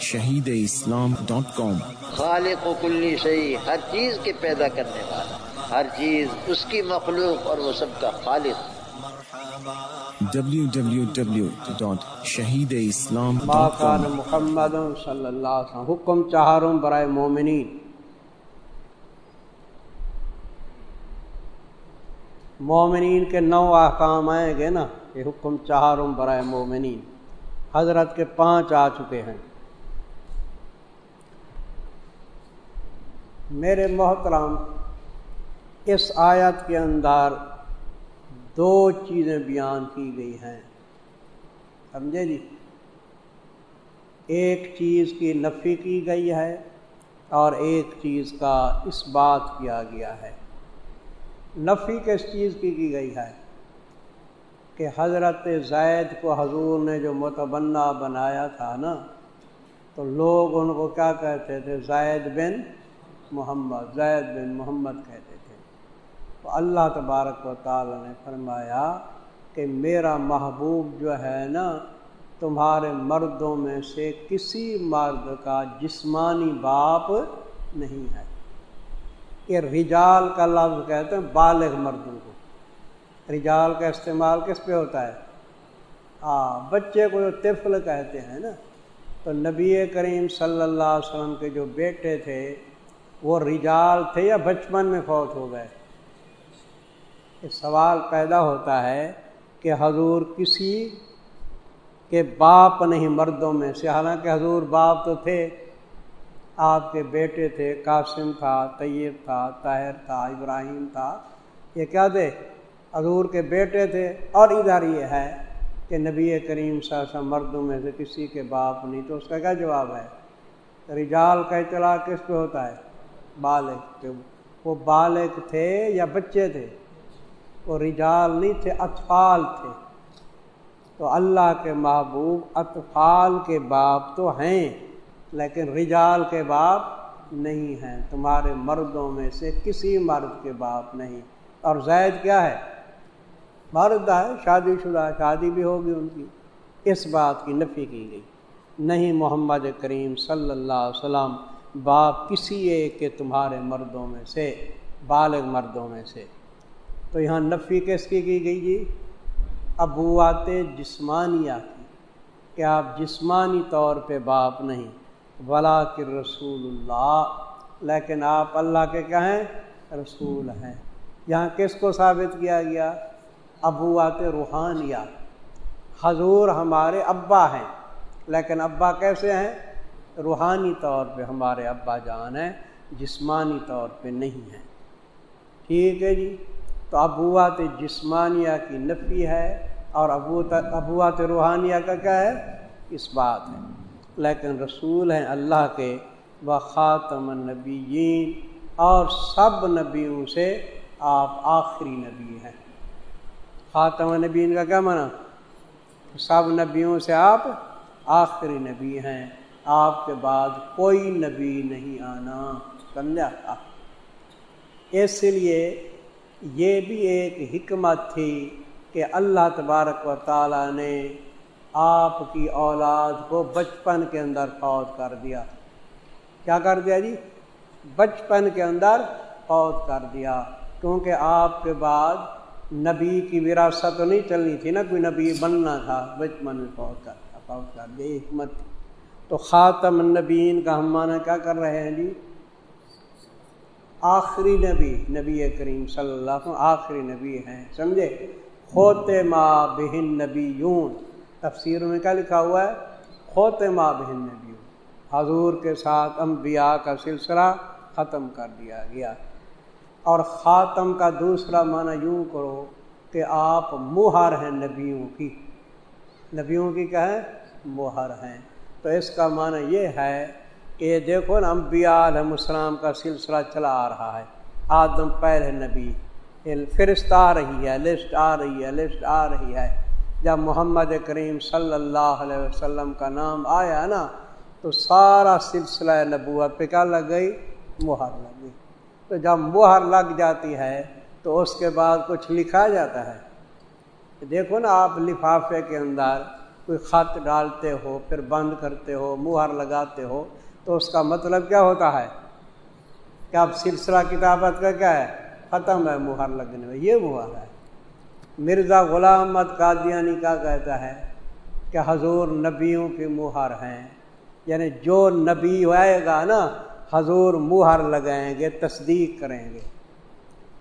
شہید اسلام ڈاٹ کام۔ خالق و کلی شہی ہر چیز کے پیدا کرنے والا ہر چیز اس کی مخلوق اور وہ سب کا خالق۔ www.shahideislam.com محمد صلی اللہ علیہ وسلم حکم چہاروں برائے مومنین۔ مومنین کے نو احکام آئیں گے نا یہ حکم چہاروں برائے مومنین۔ حضرت کے پانچ آ چکے ہیں۔ میرے محترم، اس آیت کے اندر دو چیزیں بیان کی گئی ہیں۔ سمجھے جی؟ ایک چیز کی نفی کی گئی ہے اور ایک چیز کا اس بات کیا گیا ہے۔ نفی کس چیز کی کی گئی ہے؟ کہ حضرت زید کو حضور نے جو متبنہ بنایا تھا نا، تو لوگ ان کو کیا کہتے تھے؟ زید بن محمد، زید بن محمد کہتے تھے۔ تو اللہ تبارک و تعالی نے فرمایا کہ میرا محبوب جو ہے نا، تمہارے مردوں میں سے کسی مرد کا جسمانی باپ نہیں ہے۔ یہ رجال کا لفظ کہتے ہیں، بالغ مردوں کو۔ رجال کا استعمال کس پہ ہوتا ہے؟ ہاں بچے کو جو طفل کہتے ہیں نا۔ تو نبی کریم صلی اللہ علیہ وسلم کے جو بیٹے تھے وہ رجال تھے یا بچپن میں فوت ہو گئے؟ یہ سوال پیدا ہوتا ہے کہ حضور کسی کے باپ نہیں مردوں میں سے، حالانکہ حضور باپ تو تھے، آپ کے بیٹے تھے، قاسم تھا، طیب تھا، طاہر تھا، ابراہیم تھا، یہ کیا تھے؟ حضور کے بیٹے تھے۔ اور ادھر یہ ہے کہ نبی کریم سا مردوں میں سے کسی کے باپ نہیں، تو اس کا کیا جواب ہے؟ رجال کا اطلاع کس پہ ہوتا ہے؟ بالغ وہ بالغ تھے یا بچے تھے وہ رجال نہیں تھے اطفال تھے تو اللہ کے محبوب اطفال کے باپ تو ہیں لیکن رجال کے باپ نہیں ہیں تمہارے مردوں میں سے کسی مرد کے باپ نہیں اور زید کیا ہے مرد ہے شادی شدہ شادی بھی ہوگی ان کی اس بات کی نفی کی گئی نہیں محمد کریم صلی اللہ علیہ وسلم باپ کسی ایک کے تمہارے مردوں میں سے، بالغ مردوں میں سے۔ تو یہاں نفی کس کی کی گئی جی؟ ابوات جسمانیہ کی۔ کہ آپ جسمانی طور پہ باپ نہیں ولا کے رسول اللہ۔ لیکن آپ اللہ کے کیا ہیں؟ رسول ہیں۔ یہاں کس کو ثابت کیا گیا؟ ابوات روحانیہ۔ حضور ہمارے ابا ہیں، لیکن ابا کیسے ہیں؟ روحانی طور پہ ہمارے ابا جان ہیں، جسمانی طور پہ نہیں ہیں۔ ٹھیک ہے جی؟ تو ابوات جسمانیہ کی نفی ہے اور ابوات روحانیہ کا کیا ہے؟ اس بات ہے۔ لیکن رسول ہیں اللہ کے و خاتم النبیین اور سب نبیوں سے آپ آخری نبی ہیں۔ خاتم النبیین کا کیا معنی؟ سب نبیوں سے آپ آخری نبی ہیں۔ آپ کے بعد کوئی نبی نہیں آنا۔ سمجھا؟ اس لیے یہ بھی ایک حکمت تھی کہ اللہ تبارک و تعالیٰ نے آپ کی اولاد کو بچپن کے اندر فوت کر دیا۔ کیا کر دیا جی؟ بچپن کے اندر فوت کر دیا۔ کیونکہ آپ کے بعد نبی کی وراثت تو نہیں چلنی تھی نا، کوئی نبی بننا تھا، بچپن میں فوت کر فوت کر دیا حکمت تو خاتم النبین کا ہم مانا کیا کر رہے ہیں جی؟ آخری نبی نبی کریم صلی اللہ علیہ وسلم، آخری نبی ہیں، سمجھے؟ خوتے ماں بہن نبی یون تفسیر میں کیا لکھا ہوا ہے؟ خوتے ماں بہن نبی حضور کے ساتھ انبیاء کا سلسلہ ختم کر دیا گیا۔ اور خاتم کا دوسرا معنی یوں کرو کہ آپ مہر ہیں نبیوں کی۔ نبیوں کی کیا ہے؟ مہر ہیں۔ تو اس کا معنی یہ ہے کہ دیکھو نا، انبیاء علیہ السلام کا سلسلہ چلا آ رہا ہے۔ آدم پہلے نبی فرست آ رہی ہے، لسٹ آ رہی ہے، لسٹ آ رہی ہے۔ جب محمد کریم صلی اللہ علیہ وسلم کا نام آیا نا، تو سارا سلسلہ نبوت پہ کیا لگ گئی؟ مہر لگ گئی۔ تو جب مہر لگ جاتی ہے، تو اس کے بعد کچھ لکھا جاتا ہے۔ دیکھو نا، آپ لفافے کے اندر کوئی خط ڈالتے ہو، پھر بند کرتے ہو، مہر لگاتے ہو، تو اس کا مطلب کیا ہوتا ہے؟ کہ اب سلسلہ کتابت کا کیا ہے؟ ختم ہے مہر لگنے میں، یہ مہر ہے۔ مرزا غلام مت قادیانی کا کہتا ہے کہ حضور نبیوں کی مہر ہیں۔ یعنی جو نبی آئے گا نا، حضور مہر لگائیں گے، تصدیق کریں گے۔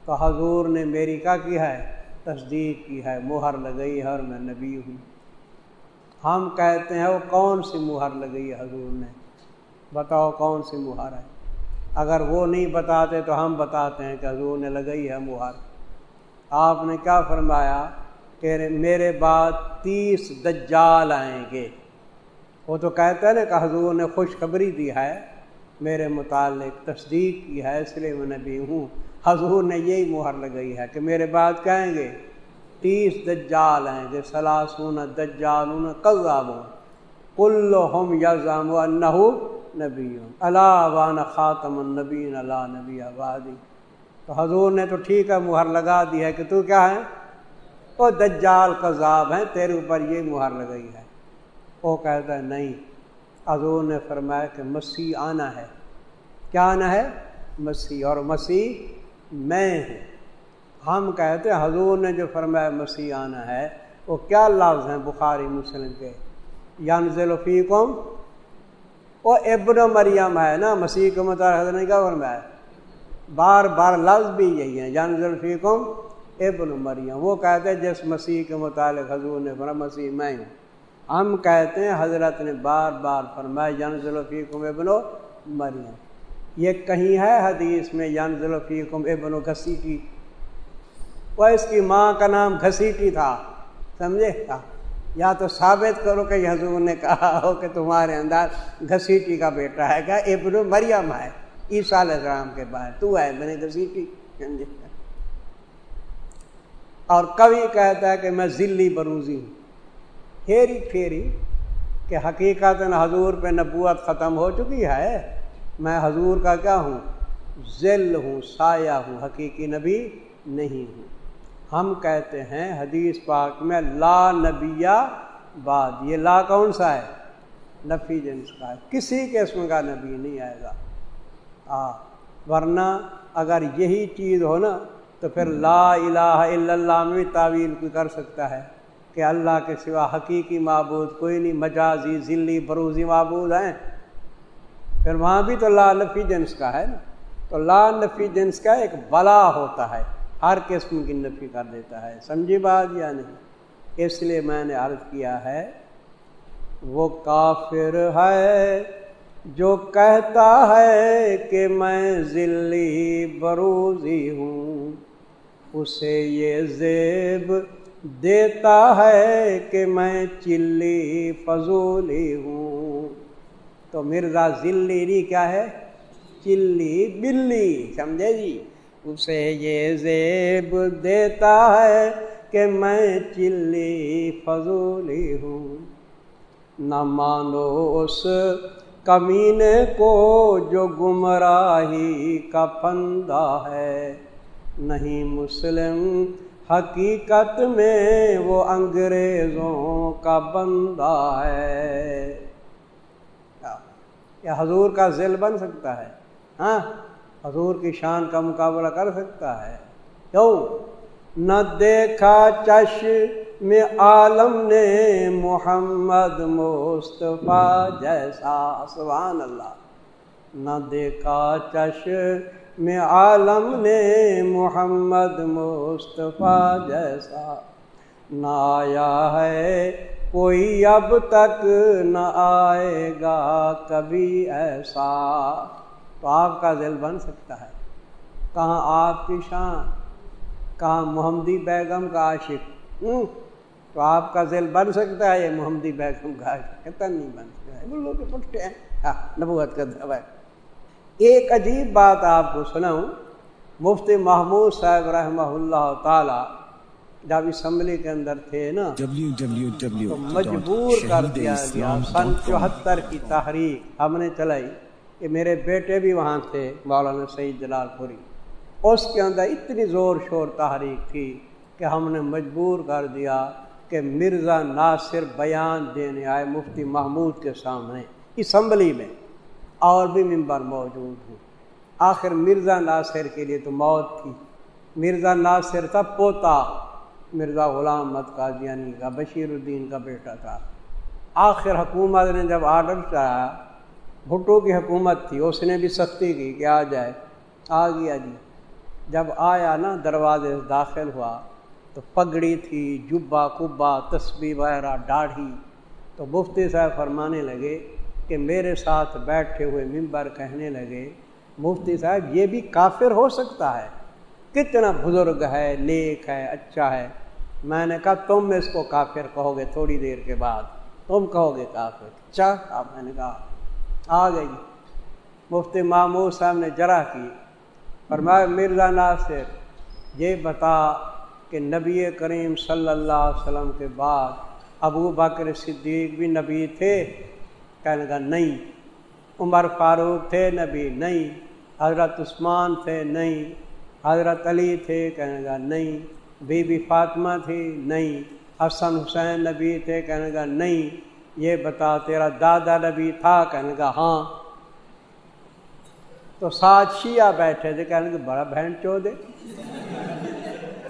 تو حضور نے میری کیا کی ہے؟ تصدیق کی ہے، مہر لگئی ہے اور میں نبی ہوں۔ ہم کہتے ہیں، وہ کون سی مہر لگئی ہے حضور نے؟ بتاؤ کون سی مہر ہے؟ اگر وہ نہیں بتاتے تو ہم بتاتے ہیں کہ حضور نے لگئی ہے مہر۔ آپ نے کیا فرمایا کہ میرے بعد تیس دجال آئیں گے۔ وہ تو کہتا ہے نا کہ حضور نے خوشخبری دی ہے۔ میرے متعلق تصدیق کی ہے، اس لیے میں نبی ہوں۔ حضور نے یہی مہر لگئی ہے کہ میرے بعد کہیں گے؟ تیس دجال آئیں گے سلاسون دجال قزاب کل ہم یزام و نبی اللہ وان خاتم النبین اللہ نبی آبادی تو حضور نے تو ٹھیک ہے، مہر لگا دی ہے کہ تو کیا ہے؟ وہ دجال قذاب ہیں، تیرے اوپر یہ مہر لگائی ہے۔ وہ کہتا ہے، نہیں۔ حضور نے فرمایا کہ مسیح آنا ہے۔ کیا آنا ہے؟ مسیح۔ اور مسیح میں ہوں۔ ہم کہتے ہیں حضور نے جو فرمایا مسیح آنا ہے، وہ کیا لفظ ہیں بخاری مسلم کے؟ یانزل فیکم، وہ ابن مریم ہے نا، مسیح کو متعلق نے کیا فرمایا؟ بار بار لفظ بھی یہی ہیں جان ذلفیقم ابن مریم۔ وہ کہتے ہیں جس مسیح کے متعلق حضور نے فرما مسیح میں ہوں ہم کہتے ہیں حضرت نے بار بار فرمایا جان ذلفیقم ابن و مریم۔ یہ کہیں ہے حدیث میں جان ذلفیقم ابن و گھسیٹی وہ اس کی ماں کا نام گھسیٹی تھا، سمجھے؟ تھا یا تو ثابت کرو کہ حضور نے کہا ہو کہ تمہارے اندر گھسیٹی کا بیٹا ہے کیا ابن مریم ہے، عیسیٰ علیہ السلام کے بعد۔ تو ہے میں نے گھسیٹی اور کبھی کہتا ہے کہ میں ذلی بروزی ہوں۔ پھیری پھیری کہ حقیقت حضور پہ نبوت ختم ہو چکی ہے۔ میں حضور کا کیا ہوں؟ ذل ہوں، سایہ ہوں، حقیقی نبی نہیں ہوں۔ ہم کہتے ہیں حدیث پاک میں لا نبیہ بعد، یہ لا کون سا ہے؟ نفی جنس کا ہے۔ کسی قسم کا نبی نہیں آئے گا۔ آ ورنہ اگر یہی چیز ہو نا، تو پھر لا الہ الا اللہ میں تعویل کوئی کر سکتا ہے کہ اللہ کے سوا حقیقی معبود کوئی نہیں، مجازی، ذلی، بروزی معبود ہیں۔ پھر وہاں بھی تو لا نفی جنس کا ہے نا۔ تو لا نفی جنس کا ایک بلا ہوتا ہے۔ ہر قسم کی نفی کر دیتا ہے۔ سمجھی بات یا نہیں؟ اس لیے میں نے عرض کیا ہے، وہ کافر ہے جو کہتا ہے کہ میں ذلی بروزی ہوں۔ اسے یہ زیب دیتا ہے کہ میں چلی فضولی ہوں۔ تو مرزا ذلی کیا ہے؟ چلی بلی، سمجھے جی؟ اسے یہ زیب دیتا ہے کہ میں چلی فضولی ہوں۔ نہ مانو اس کمینے کو جو گمراہی کا پندہ ہے۔ نہیں مسلم، حقیقت میں وہ انگریزوں کا بندہ ہے۔ کیا حضور کا ذیل بن سکتا ہے۔ ہاں؟ حضور کی شان کا مقابلہ کر سکتا ہے۔ کیوں نہ دیکھا چش میں عالم نے محمد مصطفیٰ جیسا، سبحان اللہ۔ نہ دیکھا چش میں عالم نے محمد مصطفیٰ جیسا۔ نہ آیا ہے کوئی اب تک، نہ آئے گا کبھی ایسا۔ تو آپ کا دل بن سکتا ہے۔ کہاں آپ کی شان کہاں محمدی بیگم کا عاشق۔ تو آپ کا دل بن سکتا ہے یہ محمدی بیگم کا عاشق۔ اتنا نہیں بن سکتا ہے۔ بولو کہ پٹے ہیں۔ ہاں نبوت کا دعوی ایک عجیب بات آپ کو سناؤں۔ مفتی محمود صاحب رحمہ اللہ تعالی جب اسمبلی کے اندر تھے نا مجبور کر دیا گیا۔ سن چوہتر کی تحریک ہم نے چلائی۔ کہ میرے بیٹے بھی وہاں تھے مولانا سعید جلال پوری۔ اس کے اندر اتنی زور شور تحریک تھی کہ ہم نے مجبور کر دیا کہ مرزا ناصر بیان دینے آئے مفتی محمود کے سامنے اسمبلی میں۔ اور بھی ممبر موجود ہوں آخر مرزا ناصر کے لیے تو موت تھی۔ مرزا ناصر تھا پوتا مرزا غلام مت قادیانی کا بشیر الدین کا بیٹا تھا۔ آخر حکومت نے جب آڈر چاہا بھٹو کی حکومت تھی، اس نے بھی سختی کی کہ آ جائے۔ آ گیا جی۔ جب آیا نا، دروازے داخل ہوا، تو پگڑی تھی جبا کبا تسبیح وغیرہ ڈاڑھی تو مفتی صاحب فرمانے لگے کہ میرے ساتھ بیٹھے ہوئے ممبر کہنے لگے، مفتی صاحب، یہ بھی کافر ہو سکتا ہے۔ کتنا بزرگ ہے، نیک ہے اچھا ہے۔ میں نے کہا، تم اس کو کافر کہو گے تھوڑی دیر کے بعد۔ تم کہو گے کافر۔ چاہ، میں نے کہا آ گئی۔ مفتی معمور صاحب نے جرا کی۔ اور میں مرزا ناصر، یہ بتا کہ نبی کریم صلی اللہ علیہ وسلم کے بعد ابو بکر صدیق بھی نبی تھے؟ کہنے کا نہیں۔ عمر فاروق تھے، نبی نہیں۔ حضرت عثمان تھے، نہیں۔ حضرت علی تھے، کہنے کا نہیں۔ بی بی فاطمہ تھی نہیں۔ حسن حسین نبی تھے، کہنے کا نہیں۔ یہ بتا تیرا دادا نبی تھا کہنے کا ہاں۔ تو ساتھ شیعہ بیٹھے تھے کہنے کہ بڑا بہن چو دے۔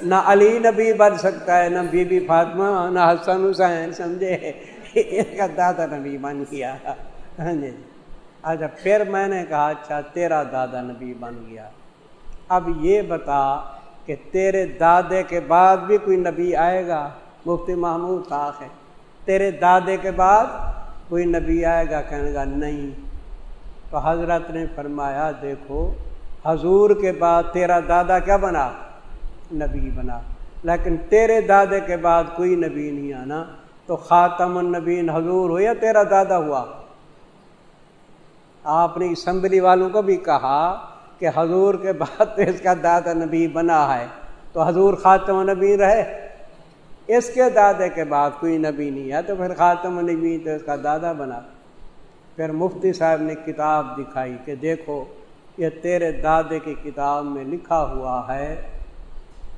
نہ علی نبی بن سکتا ہے، نہ بی بی فاطمہ، نہ حسن حسین، سمجھے؟ کا دادا نبی بن گیا۔ ہاں جی۔ اچھا پھر میں نے کہا اچھا تیرا دادا نبی بن گیا۔ اب یہ بتا کہ تیرے دادے کے بعد بھی کوئی نبی آئے گا؟ مفتی محمود خاص ہے تیرے دادے کے بعد کوئی نبی آئے گا کہنے گا نہیں۔ تو حضرت نے فرمایا، دیکھو، حضور کے بعد تیرا دادا کیا بنا؟ نبی بنا۔ لیکن تیرے دادے کے بعد کوئی نبی نہیں آنا۔ تو خاتم النبین حضور ہو یا تیرا دادا ہوا؟ آپ نے اسمبلی والوں کو بھی کہا کہ حضور کے بعد تو اس کا دادا نبی بنا ہے۔ تو حضور خاتم النبی رہے؟ اس کے دادے کے بعد کوئی نبی نہیں ہے، تو پھر خاتم النبی تو اس کا دادا بنا۔ پھر مفتی صاحب نے کتاب دکھائی کہ دیکھو، یہ تیرے دادے کی کتاب میں لکھا ہوا ہے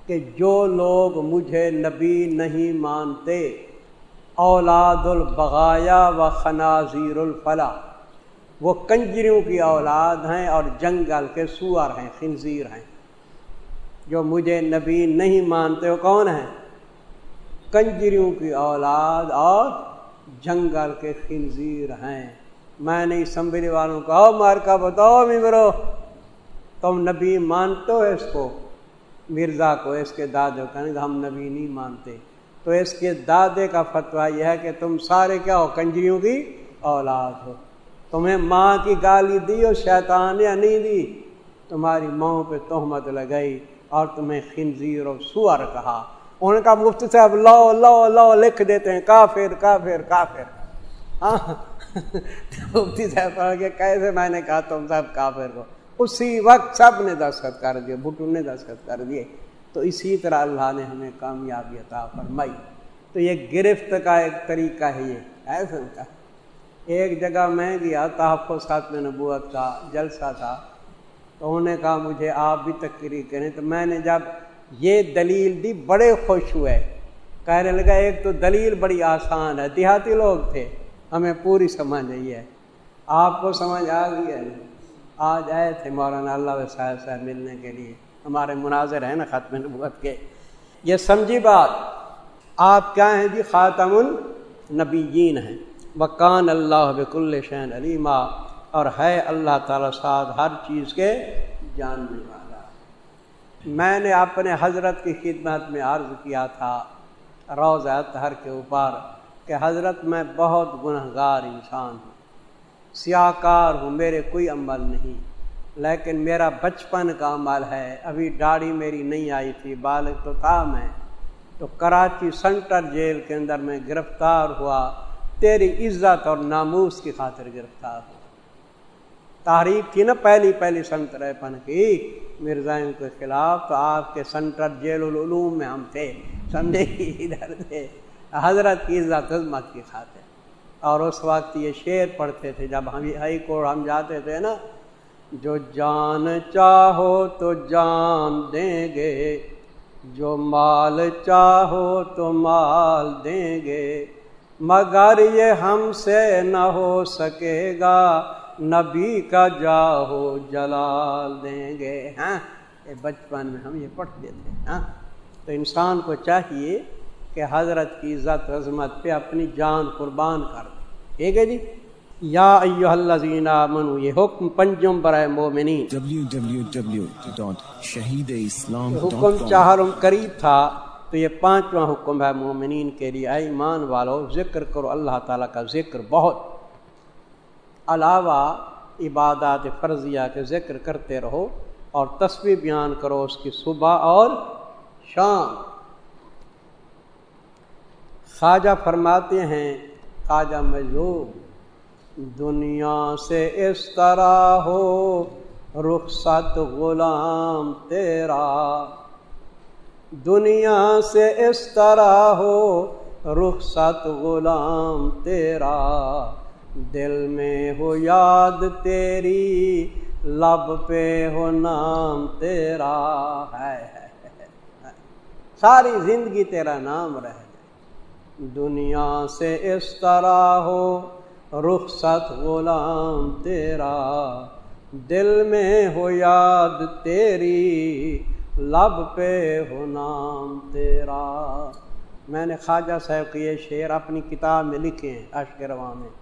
کہ جو لوگ مجھے نبی نہیں مانتے، اولاد البغایا و خنازیر الفلا۔ وہ کنجریوں کی اولاد ہیں اور جنگل کے سور ہیں، خنزیر ہیں۔ جو مجھے نبی نہیں مانتے، وہ کون ہیں؟ کنجریوں کی اولاد اور جنگل کے خنزیر ہیں۔ میں نے اسمبلی والوں کو مار کا بتاؤ ممبرو تم نبی مانتے ہو اس کو؟ مرزا کو اس کے دادے کہنے ہم نبی نہیں مانتے۔ تو اس کے دادے کا فتویٰ یہ ہے کہ تم سارے کیا ہو، کنجریوں کی اولاد ہو۔ تمہیں ماں کی گالی دی اور شیطان یا نہیں دی۔ تمہاری ماں پہ تہمت لگئی اور تمہیں خنزیر اور سور کہا۔ ان کا مفت صاحب لو لو لو لکھ دیتے ہیں، کافر کافر کافر۔ ہاں۔ مفتی صاحب پڑھ کے کیسے میں نے کہا تم صاحب کافر کو اسی وقت سب نے دستخط کر دیے، بھٹو نے دستخط کر دیے۔ تو اسی طرح اللہ نے ہمیں کامیابی عطا فرمائی۔ تو یہ گرفت کا ایک طریقہ ہے یہ ایسا ایک جگہ میں گیا، تحفظ ساتھ میں نبوت کا جلسہ تھا۔ تو انہوں نے کہا، مجھے آپ بھی تقریر کریں۔ تو میں نے جب یہ دلیل دی بڑے خوش ہوئے۔ کہنے لگا، ایک تو دلیل بڑی آسان ہے، دیہاتی لوگ تھے، ہمیں پوری سمجھ آئی ہے۔ آپ کو سمجھ آ گئی ہے؟ آج آئے تھے مولانا اللہ صاحب صاحب ملنے کے لیے۔ ہمارے مناظر ہیں نا ختم نبوت کے۔ یہ سمجھی بات، آپ کیا ہیں؟ جی خاتم النبیین ہیں۔ وکان اللہ بک الشین علیمہ اور ہے اللہ تعالیٰ ساتھ ہر چیز کے جاننے والا۔ میں نے اپنے حضرت کی خدمت میں عرض کیا تھا روز اطہر کے اوپر، کہ حضرت میں بہت گنہ گار انسان ہوں۔ سیاہ کار ہوں، میرے کوئی عمل نہیں۔ لیکن میرا بچپن کا عمل ہے، ابھی داڑھی میری نہیں آئی تھی، بالغ تو تھا میں۔ تو کراچی سنٹر جیل کے اندر میں گرفتار ہوا، تیری عزت اور ناموس کی خاطر گرفتار ہوا۔ تاریخ تھی نا پہلی پہلی سنتر پن کی۔ مرزائن کے خلاف تو آپ کے سنٹر جیل العلوم میں ہم تھے۔ سمجھے ادھر تھے۔ حضرت کی عزت عظمت کی خاطر اور اس وقت یہ شعر پڑھتے تھے، جب ہم ہائی کورٹ ہم جاتے تھے نا، جو جان چاہو تو جان دیں گے، جو مال چاہو تو مال دیں گے، مگر یہ ہم سے نہ ہو سکے گا۔ نبی کا جاہو جلال دیں گے ہاں؟ یہ بچپن میں ہم یہ پڑھتے تھے ہاں؟ تو انسان کو چاہیے کہ حضرت کی عزت عظمت پہ اپنی جان قربان کر دے۔ ٹھیک ہے جی؟ یا ایوہ الذین آمنو یہ حکم پنجم برائے مومنین۔ حکم چہارم قریب تھا تو یہ پانچواں حکم ہے مومنین کے لیے۔ اے ایمان والو ذکر کرو اللہ تعالیٰ کا ذکر بہت۔ علاوہ عبادات فرضیہ کے ذکر کرتے رہو اور تصویر بیان کرو اس کی صبح اور شام۔ خواجہ فرماتے ہیں، خواجہ مجلوب دنیا سے اس طرح ہو، رخصت غلام تیرا۔ دنیا سے اس طرح ہو، رخصت غلام تیرا۔ دل میں ہو یاد تیری، لب پہ ہو نام تیرا۔ ہے ساری زندگی تیرا نام رہے دنیا سے اس طرح ہو، رخصت غلام تیرا۔ دل میں ہو یاد تیری، لب پہ ہو نام تیرا۔ میں نے خواجہ صاحب کے یہ شعر اپنی کتاب میں لکھے ہیں اشکروا میں۔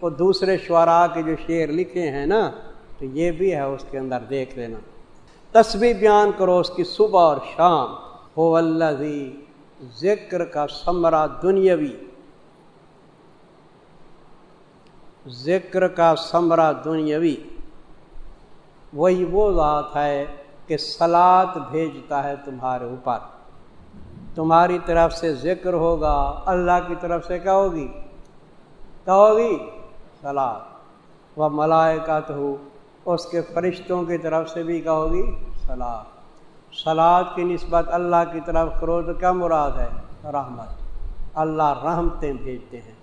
وہ دوسرے شعراء کے جو شعر لکھے ہیں نا، تو یہ بھی ہے اس کے اندر دیکھ لینا۔ تصویر بیان کرو اس کی صبح اور شام۔ ہو اللہ ذکر کا ثمرہ دنیاوی۔ ذکر کا ثمرہ دنیاوی۔ وہی وہ ذات ہے کہ سلاد بھیجتا ہے تمہارے اوپر۔ تمہاری طرف سے ذکر ہوگا، اللہ کی طرف سے کیا ہوگی؟ کیا ہوگی؟ سلاد وہ ملائکت ہو اس کے فرشتوں کی طرف سے بھی کیا ہوگی سلاد سلاد کی نسبت اللہ کی طرف کرو تو کیا مراد ہے؟ رحمت۔ اللہ رحمتیں بھیجتے ہیں۔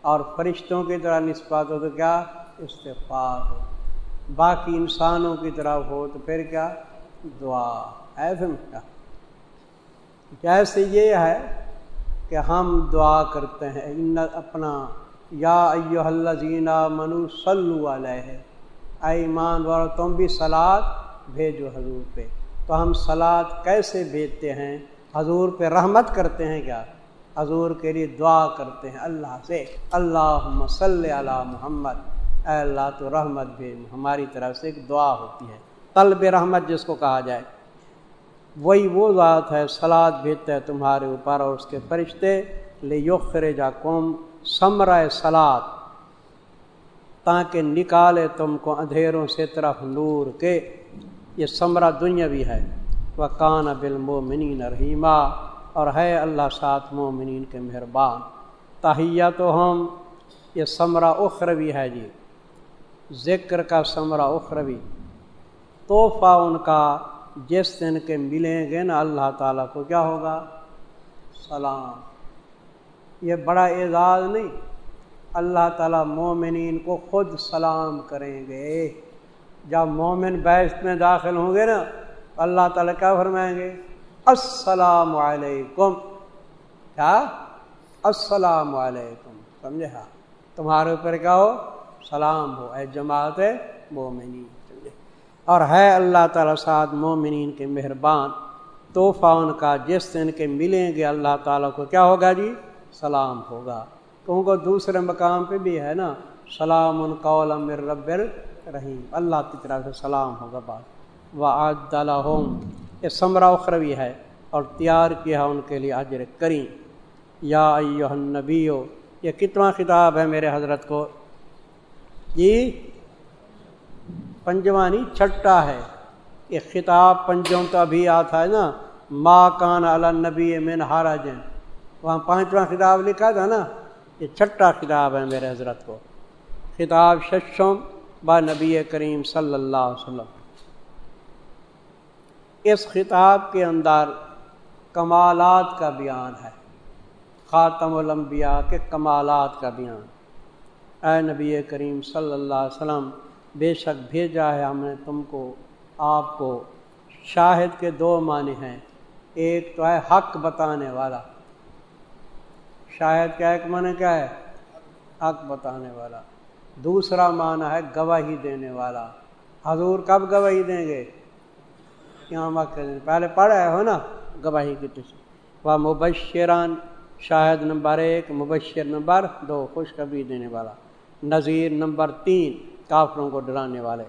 اور فرشتوں کی طرح نسبت ہو تو کیا؟ استفاد ہو۔ باقی انسانوں کی طرف ہو تو پھر کیا؟ دعا۔ ایسے کیا؟ جیسے یہ ہے کہ ہم دعا کرتے ہیں اپنا یا ایو اللہ منو صلو علیہ۔ اے ایمان والو، تم بھی سلاد بھیجو حضور پہ۔ تو ہم سلاد کیسے بھیجتے ہیں؟ حضور پہ رحمت کرتے ہیں کیا؟ حضور کے لیے دعا کرتے ہیں۔ اللہ سے اللہ مسل علی محمد۔ اے اللہ، تو رحمت بھی ہماری طرف سے ایک دعا ہوتی ہے۔ طلب رحمت جس کو کہا جائے۔ وہی وہ ذات ہے، سلاد بھیجتا ہے تمہارے اوپر اور اس کے فرشتے۔ لے یوخر جا قوم ثمرۂ سلاد، تاکہ نکالے تم کو اندھیروں سے طرف نور کے۔ یہ ثمرہ دنیا بھی ہے۔ وہ کان بالمومنین رحیمہ اور ہے اللہ سات مومنین کے مہربان۔ تاہیہ تو ہم۔ یہ ثمرہ اخروی ہے جی۔ ذکر کا ثمرہ اخروی۔ تحفہ ان کا۔ جس دن کے ملیں گے نا اللہ تعالیٰ کو کیا ہوگا؟ سلام۔ یہ بڑا اعزاز نہیں۔ اللہ تعالیٰ مومنین کو خود سلام کریں گے۔ جب مومن بیشت میں داخل ہوں گے نا، اللہ تعالیٰ کیا فرمائیں گے؟ السلام علیکم۔ کیا؟ السلام علیکم۔ سمجھے؟ ہاں۔ تمہارے اوپر کیا ہو؟ سلام ہو۔ اے جماعت مومنین، سمجھے؟ اور ہے اللہ تعالیٰ ساتھ مومنین کے مہربان۔ تحفہ ان کا جس دن کے ملیں گے، اللہ تعالیٰ کو کیا ہوگا جی؟ سلام ہوگا۔ کیونکہ دوسرے مقام پہ بھی ہے نا، سلام ان قول رب رحیم اللہ کی طرف سے سلام ہوگا بات۔ و آج یہ ثمرہ اخروی ہے اور تیار کیا ان کے لیے اجر کریں۔ یا نبی ہو یہ کتنا خطاب ہے میرے حضرت کو۔ جی پنجوانی چھٹا ہے۔ یہ خطاب پنجم تو ابھی آتا ہے نا ماں کان نبی من ہارا جن وہاں پانچواں خطاب لکھا تھا نا، یہ چھٹا خطاب ہے میرے حضرت کو۔ خطاب ششم با نبی کریم صلی اللہ علیہ وسلم۔ اس خطاب کے اندر کمالات کا بیان ہے۔ خاتم الانبیاء کے کمالات کا بیان۔ اے نبی کریم صلی اللہ علیہ وسلم، بے شک بھیجا ہے ہم نے تم کو، آپ کو۔ شاہد کے دو معنی ہیں۔ ایک تو ہے حق بتانے والا۔ شاید کیا ایک معنی کیا ہے؟ حق بتانے والا۔ دوسرا معنی ہے گواہی دینے والا۔ حضور کب گواہی دیں گے؟ یہاں وقت پہلے پڑھا ہے ہو نا گواہی کی تجھ وہ مبشران، شاہد نمبر ایک، مبشر نمبر دو، خوشخبری دینے والا۔ نذیر نمبر تین، کافروں کو ڈرانے والے۔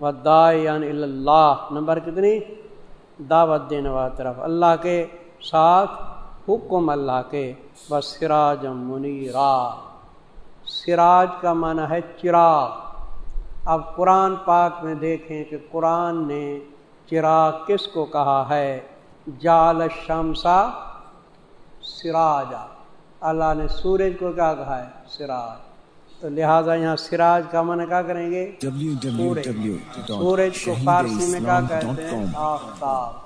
و اللہ، نمبر کتنی؟ دعوت دینے والا طرف۔ اللہ کے ساتھ حکم اللہ کے بس سراج منیرا۔ سراج کا معنی ہے چراغ اب قرآن پاک میں دیکھیں کہ قرآن نے چراغ کس کو کہا ہے؟ جال شمسا سراجا۔ اللہ نے سورج کو کیا کہا ہے؟ سراج۔ تو لہٰذا یہاں سراج کا من کیا کریں گے؟ سورج کو فارسی میں کیا کہتے ہیں؟ آفتاب۔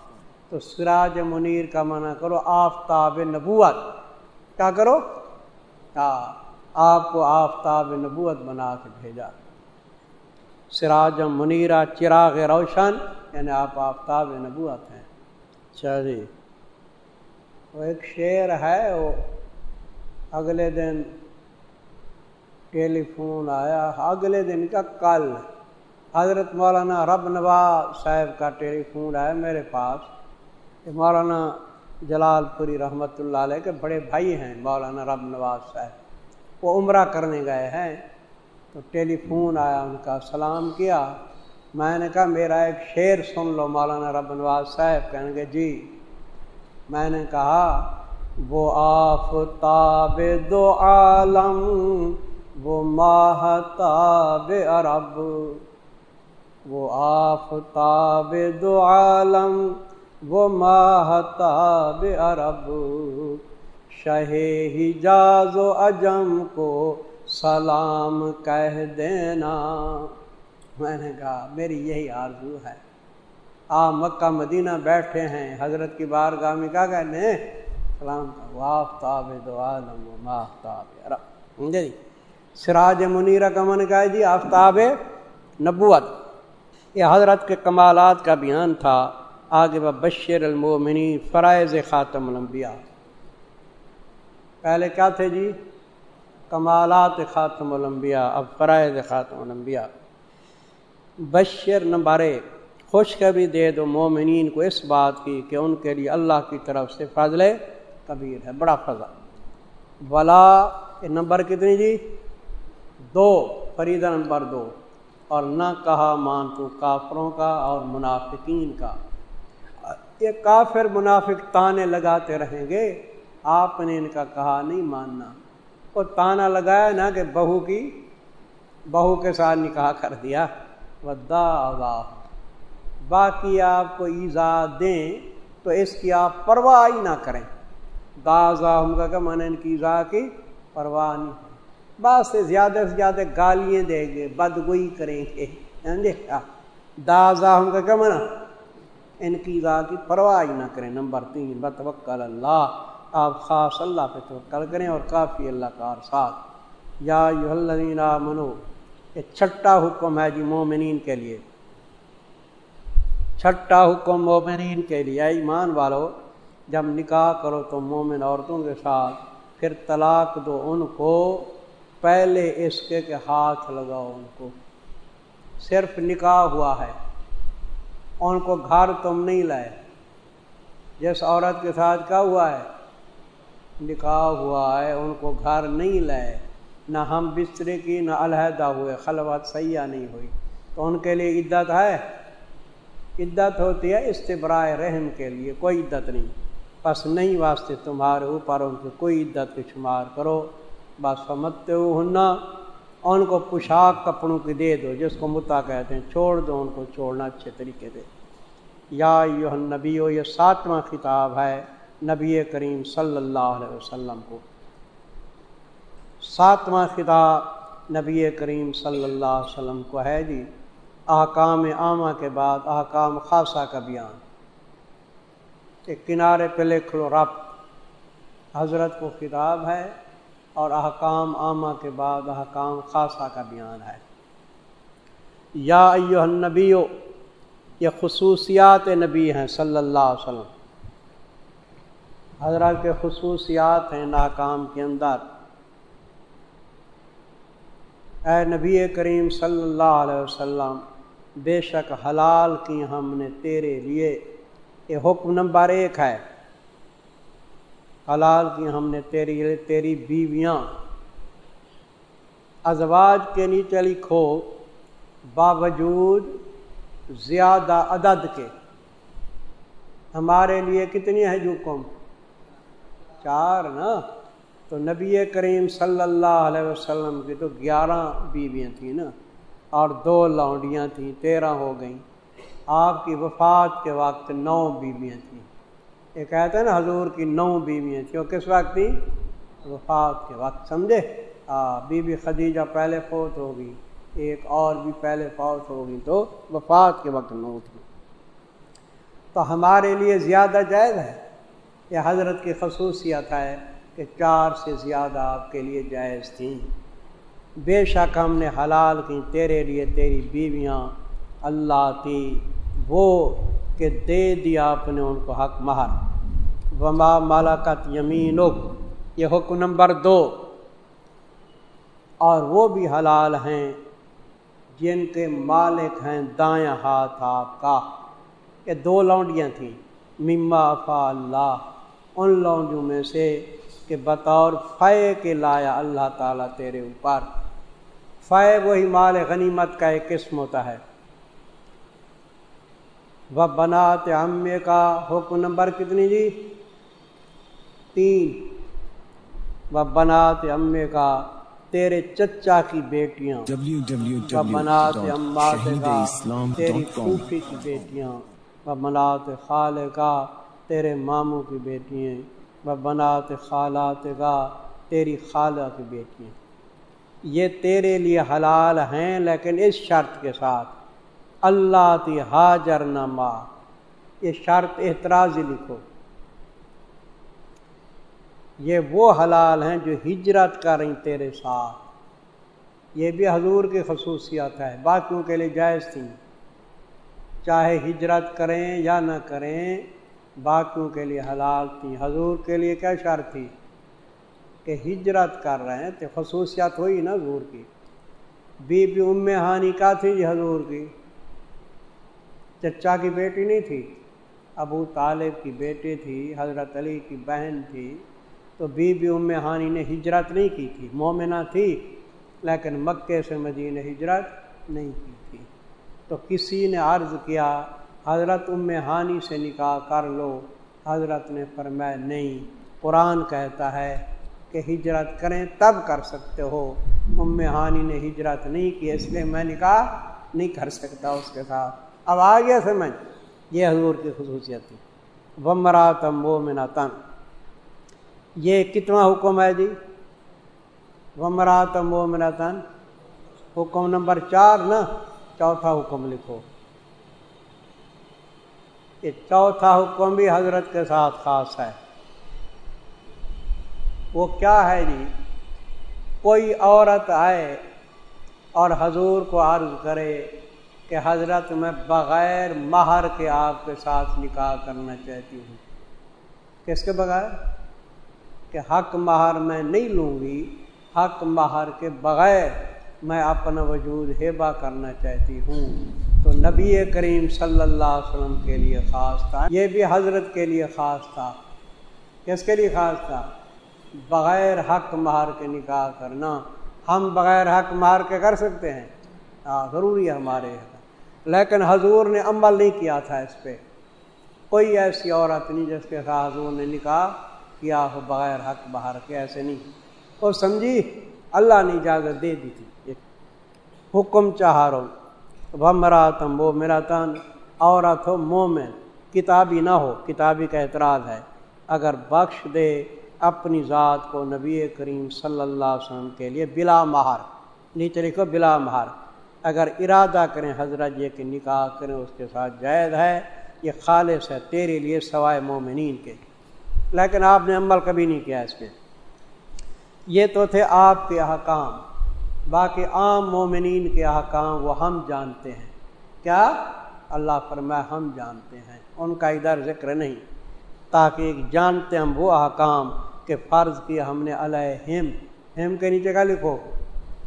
تو سراج منیر کا منع کرو، آفتاب نبوت۔ کیا کرو؟ آپ کو آفتاب نبوت بنا کے بھیجا۔ سراج منیرا چراغ روشن یعنی آپ آفتاب نبوت ہیں۔ چلیے وہ ایک شعر ہے، وہ اگلے دن ٹیلی فون آیا۔ اگلے دن کا کل۔ حضرت مولانا رب نواز صاحب کا ٹیلی فون آیا میرے پاس۔ مولانا جلال پوری رحمۃ اللہ علیہ کے بڑے بھائی ہیں، مولانا رب نواز صاحب۔ وہ عمرہ کرنے گئے ہیں، تو ٹیلی فون آیا، ان کا سلام کیا۔ میں نے کہا، میرا ایک شعر سن لو مولانا رب نواز صاحب۔ کہیں گے جی۔ میں نے کہا، وہ آفتاب دو عالم، وہ ماہتاب عرب۔ وہ آفتاب دو عالم وہ ماہتاب عرب، شہ حجاز و اجم کو سلام کہہ دینا۔ میں نے کہا، میری یہی آرزو ہے۔ آ مکہ، مدینہ بیٹھے ہیں، حضرت کی بار گاہ میں کیا کہنے ہیں سلام کا۔ آفتاب دو عالم و ماہتاب عرب۔ جی سراج منیر کا من کا جی آفتاب نبوت۔ یہ حضرت کے کمالات کا بیان تھا۔ آگے بشر المومنی فرائض خاتم الانبیاء۔ پہلے کیا تھے جی؟ کمالات خاتم الانبیاء، اب فرائض خاتم الانبیاء۔ بشر نمبر ایک، خوش کبھی دے دو مومنین کو اس بات کی کہ ان کے لیے اللہ کی طرف سے فضل کبیر ہے، بڑا فضل۔ ولا نمبر کتنی جی؟ دو فریدہ نمبر دو۔ اور نہ کہا مان تو کافروں کا اور منافقین کا۔ یہ کافر منافق تانے لگاتے رہیں گے، آپ نے ان کا کہا نہیں ماننا۔ وہ تانا لگایا نا کہ بہو کی، بہو کے ساتھ نکاح کر دیا۔ ودا باقی آپ کو ایزا دیں تو اس کی آپ پرواہ ہی نہ کریں۔ دازا ہم کا کہ میں نے ان کی ایزا کی، پرواہ نہیں بعض سے زیادہ سے زیادہ گالیاں دیں گے، بدگوئی کریں گے۔ دازا ہم کا کیا منع ان کی ذات کی پرواہ نہ کریں۔ نمبر تین، بتوکل اللہ۔ آپ خاص اللہ پہ توکل کریں اور کافی اللہ کا ساتھ یا یو منو یہ چھٹا حکم ہے جی مومنین کے لیے۔ چھٹا حکم مومنین کے لیے۔ ایمان والو، جب نکاح کرو تو مومن عورتوں کے ساتھ، پھر طلاق دو ان کو۔ پہلے اس کے کہ ہاتھ لگاؤ ان کو۔ صرف نکاح ہوا ہے۔ ان کو گھر تم نہیں لائے۔ جس عورت کے ساتھ کیا ہوا ہے؟ نکاح ہوا ہے، ان کو گھر نہیں لائے۔ نہ ہم بسترے کی، نہ علیحدہ ہوئے، خلوت سیاح نہیں ہوئی۔ تو ان کے لیے عدت ہے؟ عدت ہوتی ہے استبرائے رحم کے لیے، کوئی عدت نہیں۔ بس نہیں واسطے تمہارے اوپر ان کو کوئی عدت کے شمار کرو۔ بس سمجھتے ہو ہننا ان کو پوشاک کپڑوں کی دے دو، جس کو متا کہتے ہیں، چھوڑ دو، ان کو چھوڑنا اچھے طریقے سے یا یو نبی ہو یہ ساتواں خطاب ہے نبی کریم صلی اللہ علیہ وسلم کو۔ ساتواں خطاب نبی کریم صلی اللہ علیہ وسلم کو ہے جی احکام عامہ کے بعد احکام خاصہ کا بیان۔ ایک کنارے پہ لکھ لو رب۔ حضرت کو خطاب ہے اور احکام عامہ کے بعد احکام خاصہ کا بیان ہے۔ یا ایو النبیو یہ خصوصیات نبی ہیں صلی اللہ علیہ وسلم۔ حضرت کے خصوصیات ہیں ناکام کے اندر۔ اے نبی کریم صلی اللہ علیہ وسلم، بے شک حلال کی ہم نے تیرے لیے، یہ حکم نمبر ایک ہے۔ حلال کی ہم نے تیری تیری بیویاں۔ ازواج کے نیچے لکھو، باوجود زیادہ عدد کے۔ ہمارے لیے کتنی ہے جو کم چار نا۔ تو نبی کریم صلی اللہ علیہ وسلم کی تو گیارہ بیویاں تھیں نا۔ اور دو لونڈیاں تھیں، تیرہ ہو گئیں۔ آپ کی وفات کے وقت نو بیویاں تھیں۔ یہ کہتے ہیں نا، حضور کی نو بیویاں۔ تھیں کس وقت تھیں وفات کے وقت، سمجھے؟ ہاں بی بی خدیجہ پہلے فوت ہوگی، ایک اور بھی پہلے فوت ہوگی، تو وفات کے وقت نو تھی تو ہمارے لیے زیادہ جائز ہے؟ یہ حضرت کی خصوصیت ہے کہ چار سے زیادہ آپ کے لیے جائز تھیں۔ بے شک ہم نے حلال کی، تیرے لیے تیری بیویاں۔ اللہ تھی وہ کہ دے دیا آپ نے ان کو حق مہر۔ وما مالاکت یمین یہ حکم نمبر دو۔ اور وہ بھی حلال ہیں جن کے مالک ہیں دایاں ہاتھ آپ کا۔ یہ دو لونڈیاں تھیں۔ مما فا اللہ ان لونڈیوں میں سے کہ بطور فے کے لایا اللہ تعالیٰ تیرے اوپر۔ فے وہی مال غنیمت کا ایک قسم ہوتا ہے۔ وہ بنات امے کا حکم نمبر کتنی جی؟ تین وہ بنات امے کا، تیرے چچا کی بیٹیاں بنات اما تیری پھوپھی کی بیٹیاں وہ بنات خال کا، تیرے ماموں کی بیٹیاں وہ بنات خالات کا، تیری خالہ کی بیٹیاں۔ یہ تیرے لیے حلال ہیں، لیکن اس شرط کے ساتھ اللہ تی حاجر نما یہ شرط احتراضی لکھو۔ یہ وہ حلال ہیں جو ہجرت کر رہی تیرے ساتھ۔ یہ بھی حضور کی خصوصیت ہے۔ باقیوں کے لیے جائز تھی۔ چاہے ہجرت کریں یا نہ کریں، باقیوں کے لیے حلال تھی۔ حضور کے لیے کیا شرط تھی؟ کہ ہجرت کر رہے ہیں تو خصوصیت ہوئی نا حضور کی۔ بی بی ام ہانی کا تھی جی حضور کی۔ چچا کی بیٹی نہیں تھی۔ ابو طالب کی بیٹی تھی، حضرت علی کی بہن تھی۔ تو بی بی ام ہانی نے ہجرت نہیں کی تھی، مومنہ تھی، لیکن مکے سے مدینہ ہجرت نہیں کی تھی۔ تو کسی نے عرض کیا، حضرت ام ہانی سے نکاح کر لو۔ حضرت نے فرمایا، نہیں، قرآن کہتا ہے کہ ہجرت کریں تب کر سکتے ہو۔ ام ہانی نے ہجرت نہیں کی، اس لیے میں نکاح نہیں کر سکتا اس کے ساتھ۔ اب آ گیا سمجھ یہ حضور کی خصوصیت تھی ومراتم وہ یہ کتنا حکم ہے جی؟ ومراتم وہ منا تن حکم نمبر چار نا، چوتھا حکم لکھو۔ یہ چوتھا حکم بھی حضرت کے ساتھ خاص ہے۔ وہ کیا ہے جی؟ کوئی عورت آئے اور حضور کو عرض کرے کہ حضرت میں بغیر مہر کے آپ کے ساتھ نکاح کرنا چاہتی ہوں۔ کس کے بغیر؟ کہ حق مہر میں نہیں لوں گی، حق مہر کے بغیر میں اپنا وجود ہیبا کرنا چاہتی ہوں۔ تو نبی کریم صلی اللہ علیہ وسلم کے لیے خاص تھا۔ یہ بھی حضرت کے لیے خاص تھا۔ کس کے لیے خاص تھا؟ بغیر حق مہر کے نکاح کرنا۔ ہم بغیر حق مہر کے کر سکتے ہیں۔ ہاں ضروری ہے ہمارے لیکن حضور نے عمل نہیں کیا تھا اس پہ۔ کوئی ایسی عورت نہیں جس کے ساتھ حضور نے نکاح کیا ہو بغیر حق بہار کے، ایسے نہیں۔ وہ سمجھی، اللہ نے اجازت دے دی تھی۔ حکم چاہ رہو وہ وہ میرا تن عورت ہو، مومن، کتابی نہ ہو، کتابی کا اعتراض ہے۔ اگر بخش دے اپنی ذات کو نبی کریم صلی اللہ علیہ وسلم کے لیے بلا مہار نیچے لکھو بلا مہار اگر ارادہ کریں حضرت یہ کہ نکاح کریں، اس کے ساتھ جائز ہے، یہ خالص ہے تیرے لیے سوائے مومنین کے۔ لیکن آپ نے عمل کبھی نہیں کیا اس پہ۔ یہ تو تھے آپ کے احکام۔ باقی عام مومنین کے احکام وہ ہم جانتے ہیں۔ کیا؟ اللہ فرمایا ہم جانتے ہیں۔ ان کا ادھر ذکر نہیں۔ تاکہ ایک جانتے ہم وہ احکام کہ فرض کیا ہم نے علیہم ہم۔ ہم کے نیچے کا لکھو۔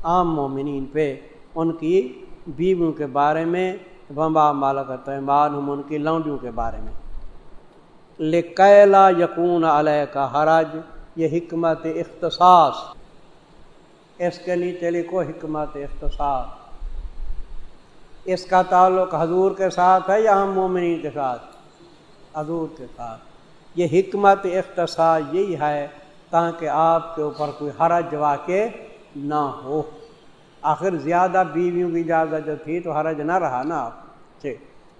عام مومنین پہ ان کی بیویوں کے بارے میں بمبا مالا کرتا ہے ہم ان کی لونڈیوں کے بارے میں۔ لکیلا یقون علیہ کا حرج یہ حکمت اختصاص۔ اس کے نیچے لکھو حکمت اختصاص۔ اس کا تعلق حضور کے ساتھ ہے یا ہم مومنین کے ساتھ؟ حضور کے ساتھ۔ یہ حکمت اختصاص یہی ہے تاکہ آپ کے اوپر کوئی حرج واقع نہ ہو۔ آخر زیادہ بیویوں کی اجازت جو تھی تو حرج نہ رہا نا آپ۔ سے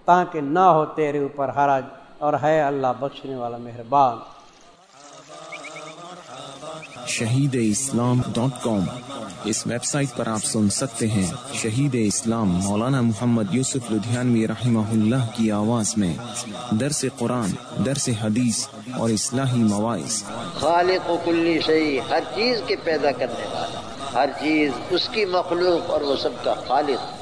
تاکہ نہ ہو تیرے اوپر حرج۔ اور ہے اللہ بخشنے والا مہربان۔ Shaheed Islam dot com. اس ویب سائٹ پر آپ سن سکتے ہیں۔ شہید اسلام مولانا محمد یوسف لدھیانوی رحمہ اللہ کی آواز میں۔ درس قرآن درس حدیث اور اصلاحی مواعث۔ خالق و کلی شہی ہر چیز کے پیدا کرنے والا۔ ہر چیز اس کی مخلوق اور وہ سب کا خالق۔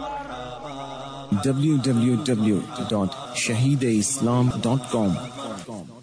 www.shahideislam.com